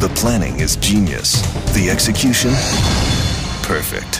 The planning is genius. The execution? Perfect.